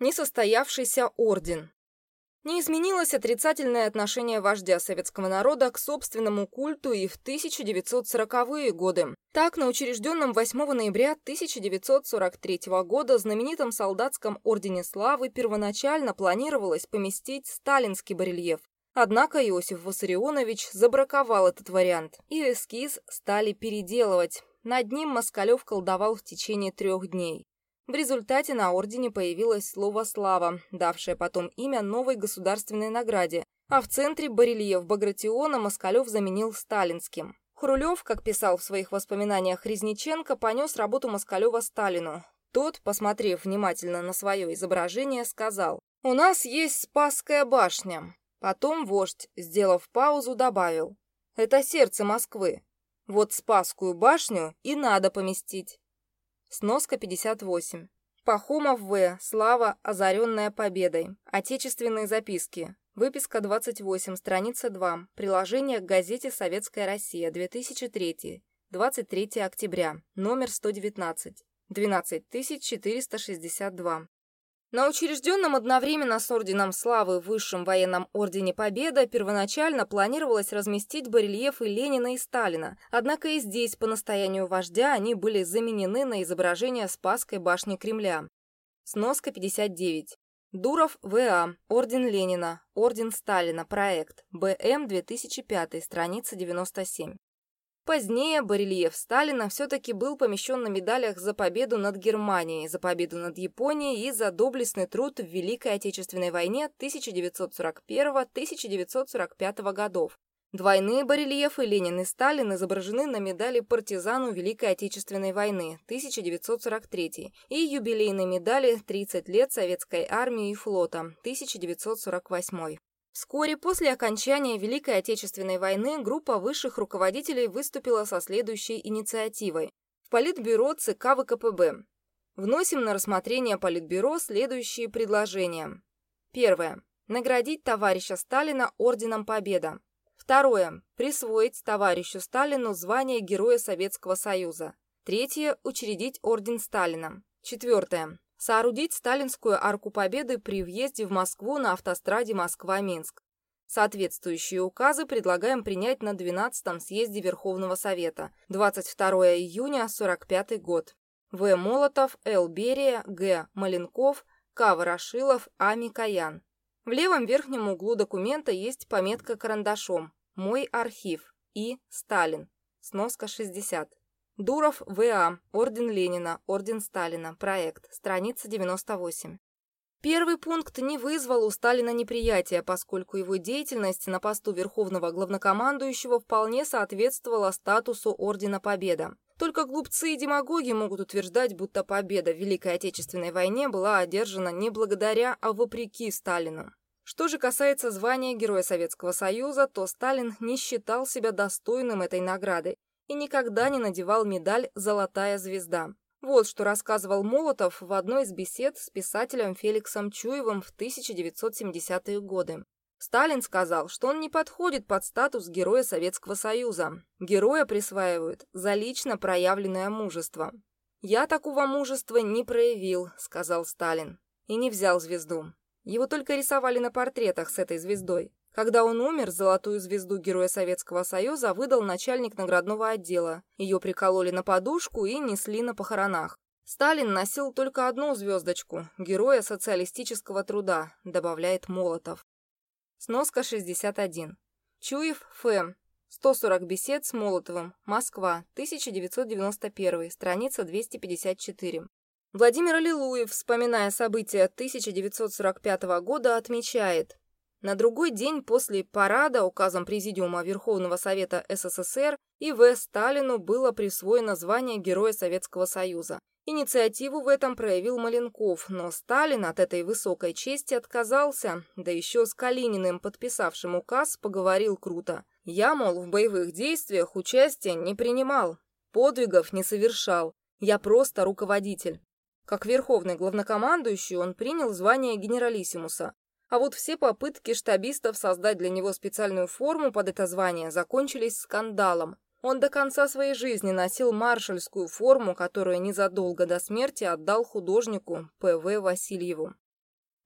Несостоявшийся орден. Не изменилось отрицательное отношение вождя советского народа к собственному культу и в 1940-е годы. Так, на учрежденном 8 ноября 1943 года знаменитом солдатском ордене славы первоначально планировалось поместить сталинский барельеф. Однако Иосиф Виссарионович забраковал этот вариант, и эскиз стали переделывать. Над ним Москалев колдовал в течение трех дней. В результате на ордене появилось слово «слава», давшее потом имя новой государственной награде, а в центре барельеф Багратиона Москалев заменил сталинским. Хрулев, как писал в своих воспоминаниях Резниченко, понес работу Москалева Сталину. Тот, посмотрев внимательно на свое изображение, сказал «У нас есть Спасская башня». Потом вождь, сделав паузу, добавил «Это сердце Москвы. Вот Спасскую башню и надо поместить». Сноска 58. Пахомов В. Слава, озаренная победой. Отечественные записки. Выписка 28, страница 2. Приложение к газете «Советская Россия», 2003. 23 октября. Номер 119. 12462. На учрежденном одновременно с Орденом Славы Высшем военном Ордене Победа первоначально планировалось разместить барельефы Ленина и Сталина, однако и здесь, по настоянию вождя, они были заменены на изображение Спасской башни Кремля. Сноска 59. Дуров В.А. Орден Ленина. Орден Сталина. Проект. БМ 2005. Страница 97. Позднее барельеф Сталина все-таки был помещен на медалях за победу над Германией, за победу над Японией и за доблестный труд в Великой Отечественной войне 1941-1945 годов. Двойные барельефы Ленин и Сталин изображены на медали партизану Великой Отечественной войны 1943 и юбилейной медали «30 лет Советской армии и флота» 1948. Вскоре после окончания Великой Отечественной войны группа высших руководителей выступила со следующей инициативой. В Политбюро ЦК ВКПБ. Вносим на рассмотрение Политбюро следующие предложения. Первое. Наградить товарища Сталина Орденом Победа. Второе. Присвоить товарищу Сталину звание Героя Советского Союза. Третье. Учредить Орден Сталина. Четвертое соорудить Сталинскую арку Победы при въезде в Москву на автостраде Москва-Минск. Соответствующие указы предлагаем принять на 12-м съезде Верховного Совета, 22 июня 45 год. В. Молотов, Л. Берия, Г. Маленков, К. Ворошилов, А. Микоян. В левом верхнем углу документа есть пометка карандашом «Мой архив» и «Сталин». Сноска 60. Дуров В.А. Орден Ленина, Орден Сталина. Проект. Страница 98. Первый пункт не вызвал у Сталина неприятия, поскольку его деятельность на посту Верховного Главнокомандующего вполне соответствовала статусу Ордена Победа. Только глупцы и демагоги могут утверждать, будто победа в Великой Отечественной войне была одержана не благодаря, а вопреки Сталину. Что же касается звания Героя Советского Союза, то Сталин не считал себя достойным этой награды и никогда не надевал медаль «Золотая звезда». Вот что рассказывал Молотов в одной из бесед с писателем Феликсом Чуевым в 1970-е годы. Сталин сказал, что он не подходит под статус Героя Советского Союза. Героя присваивают за лично проявленное мужество. «Я такого мужества не проявил», — сказал Сталин, и не взял звезду. Его только рисовали на портретах с этой звездой. Когда он умер, золотую звезду Героя Советского Союза выдал начальник наградного отдела. Ее прикололи на подушку и несли на похоронах. Сталин носил только одну звездочку – Героя социалистического труда, добавляет Молотов. Сноска 61. Чуев Ф. 140 бесед с Молотовым. Москва. 1991. Страница 254. Владимир Аллилуев, вспоминая события 1945 года, отмечает, на другой день после парада указом Президиума Верховного Совета СССР И.В. Сталину было присвоено звание Героя Советского Союза. Инициативу в этом проявил Маленков, но Сталин от этой высокой чести отказался, да еще с Калининым, подписавшим указ, поговорил круто. «Я, мол, в боевых действиях участия не принимал, подвигов не совершал, я просто руководитель». Как верховный главнокомандующий он принял звание генералиссимуса, а вот все попытки штабистов создать для него специальную форму под это звание закончились скандалом. Он до конца своей жизни носил маршальскую форму, которую незадолго до смерти отдал художнику П.В. Васильеву.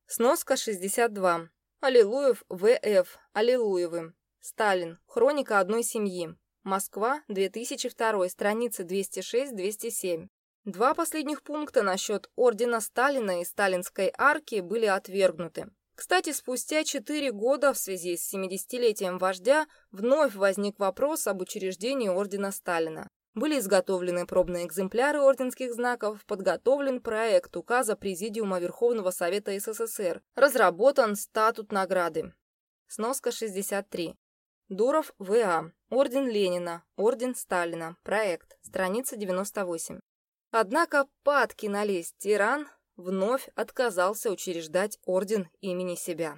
Сноска 62. Аллилуев В.Ф. Аллилуевы. Сталин. Хроника одной семьи. Москва, 2002, страницы 206-207. Два последних пункта насчет ордена Сталина и сталинской арки были отвергнуты. Кстати, спустя четыре года в связи с 70-летием вождя вновь возник вопрос об учреждении ордена Сталина. Были изготовлены пробные экземпляры орденских знаков, подготовлен проект указа Президиума Верховного Совета СССР, разработан статут награды. Сноска 63. Дуров В.А. Орден Ленина, Орден Сталина, проект, страница 98. Однако падки налезть тиран вновь отказался учреждать орден имени себя.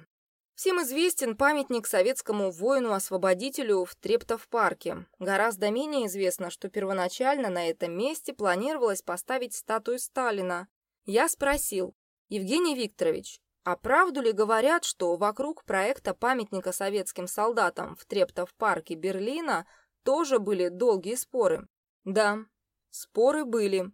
Всем известен памятник советскому воину-освободителю в Трептов-парке. Гораздо менее известно, что первоначально на этом месте планировалось поставить статую Сталина. Я спросил, Евгений Викторович, а правду ли говорят, что вокруг проекта памятника советским солдатам в Трептов-парке Берлина тоже были долгие споры? Да, споры были.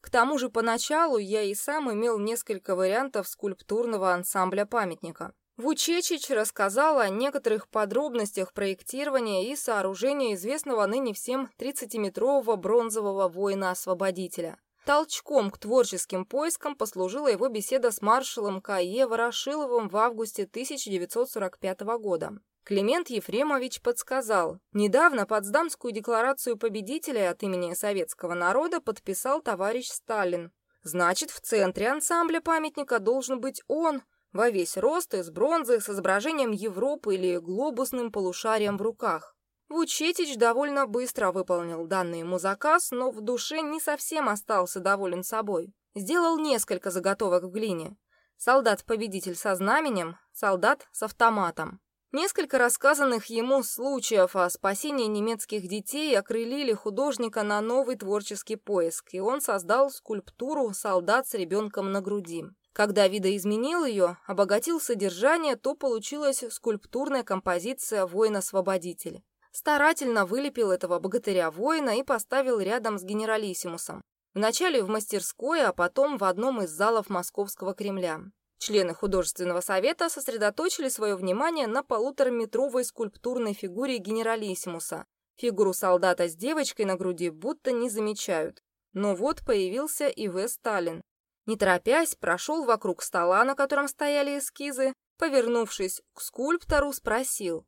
К тому же поначалу я и сам имел несколько вариантов скульптурного ансамбля памятника. Вучечич рассказал о некоторых подробностях проектирования и сооружения известного ныне всем 30-метрового бронзового воина-освободителя. Толчком к творческим поискам послужила его беседа с маршалом К.Е. Ворошиловым в августе 1945 года. Климент Ефремович подсказал, недавно Потсдамскую декларацию победителя от имени советского народа подписал товарищ Сталин. Значит, в центре ансамбля памятника должен быть он – во весь рост из бронзы с изображением Европы или глобусным полушарием в руках. Вучетич довольно быстро выполнил данный ему заказ, но в душе не совсем остался доволен собой. Сделал несколько заготовок в глине. Солдат-победитель со знаменем, солдат с автоматом. Несколько рассказанных ему случаев о спасении немецких детей окрылили художника на новый творческий поиск, и он создал скульптуру «Солдат с ребенком на груди». Когда видоизменил ее, обогатил содержание, то получилась скульптурная композиция «Воин-освободитель». Старательно вылепил этого богатыря-воина и поставил рядом с генералиссимусом. Вначале в мастерской, а потом в одном из залов Московского Кремля. Члены художественного совета сосредоточили свое внимание на полутораметровой скульптурной фигуре генералиссимуса. Фигуру солдата с девочкой на груди будто не замечают. Но вот появился и В. Сталин. Не торопясь, прошел вокруг стола, на котором стояли эскизы, повернувшись к скульптору, спросил.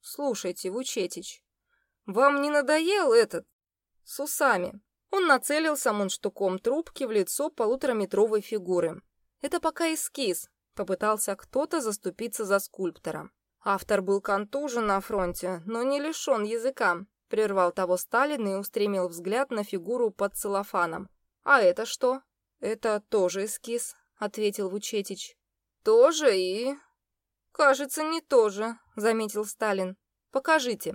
«Слушайте, Вучетич, вам не надоел этот? С усами?» Он нацелился мундштуком трубки в лицо полутораметровой фигуры. «Это пока эскиз», — попытался кто-то заступиться за скульптора. Автор был контужен на фронте, но не лишен языка. Прервал того Сталин и устремил взгляд на фигуру под целлофаном. «А это что?» «Это тоже эскиз», — ответил Вучетич. «Тоже и...» «Кажется, не тоже», — заметил Сталин. «Покажите».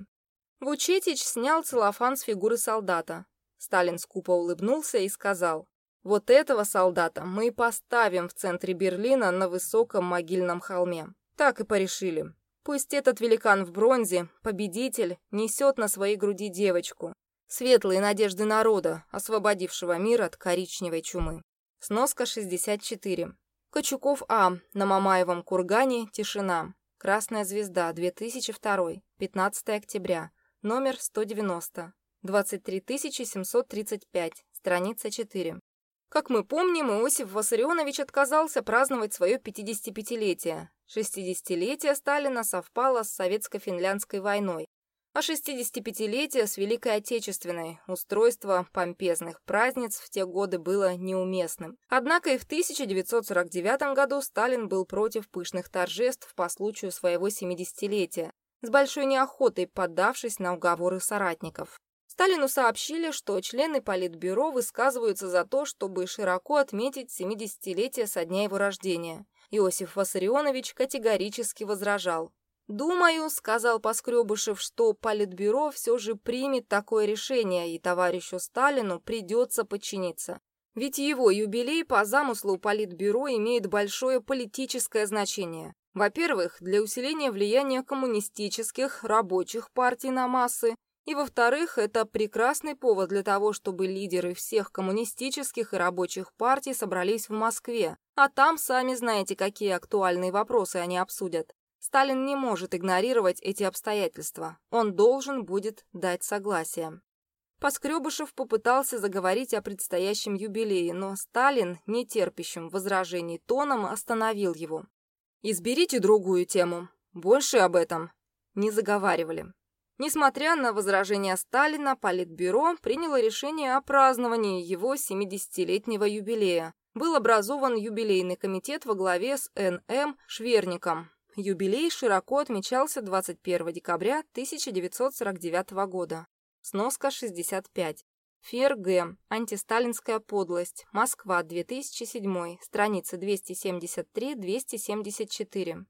Вучетич снял целлофан с фигуры солдата. Сталин скупо улыбнулся и сказал, «Вот этого солдата мы и поставим в центре Берлина на высоком могильном холме. Так и порешили. Пусть этот великан в бронзе, победитель, несет на своей груди девочку. Светлые надежды народа, освободившего мир от коричневой чумы. Сноска 64. Кочуков А. На Мамаевом кургане. Тишина. Красная звезда. 2002. 15 октября. Номер 190. 23735. Страница 4. Как мы помним, Иосиф Виссарионович отказался праздновать свое 55-летие. 60-летие Сталина совпало с Советско-финляндской войной, а 65-летие с Великой Отечественной устройство помпезных праздниц в те годы было неуместным. Однако и в 1949 году Сталин был против пышных торжеств по случаю своего 70-летия, с большой неохотой поддавшись на уговоры соратников. Сталину сообщили, что члены Политбюро высказываются за то, чтобы широко отметить 70-летие со дня его рождения. Иосиф Виссарионович категорически возражал. «Думаю», — сказал Поскребышев, «что Политбюро все же примет такое решение, и товарищу Сталину придется подчиниться. Ведь его юбилей по замыслу Политбюро имеет большое политическое значение. Во-первых, для усиления влияния коммунистических, рабочих партий на массы, И, во-вторых, это прекрасный повод для того, чтобы лидеры всех коммунистических и рабочих партий собрались в Москве. А там сами знаете, какие актуальные вопросы они обсудят. Сталин не может игнорировать эти обстоятельства. Он должен будет дать согласие. Поскребышев попытался заговорить о предстоящем юбилее, но Сталин, нетерпящим возражений тоном, остановил его. «Изберите другую тему. Больше об этом не заговаривали». Несмотря на возражения Сталина, Политбюро приняло решение о праздновании его 70-летнего юбилея. Был образован юбилейный комитет во главе с Н.М. Шверником. Юбилей широко отмечался 21 декабря 1949 года. Сноска 65. Фер Г. Антисталинская подлость. Москва, 2007. Страница 273-274.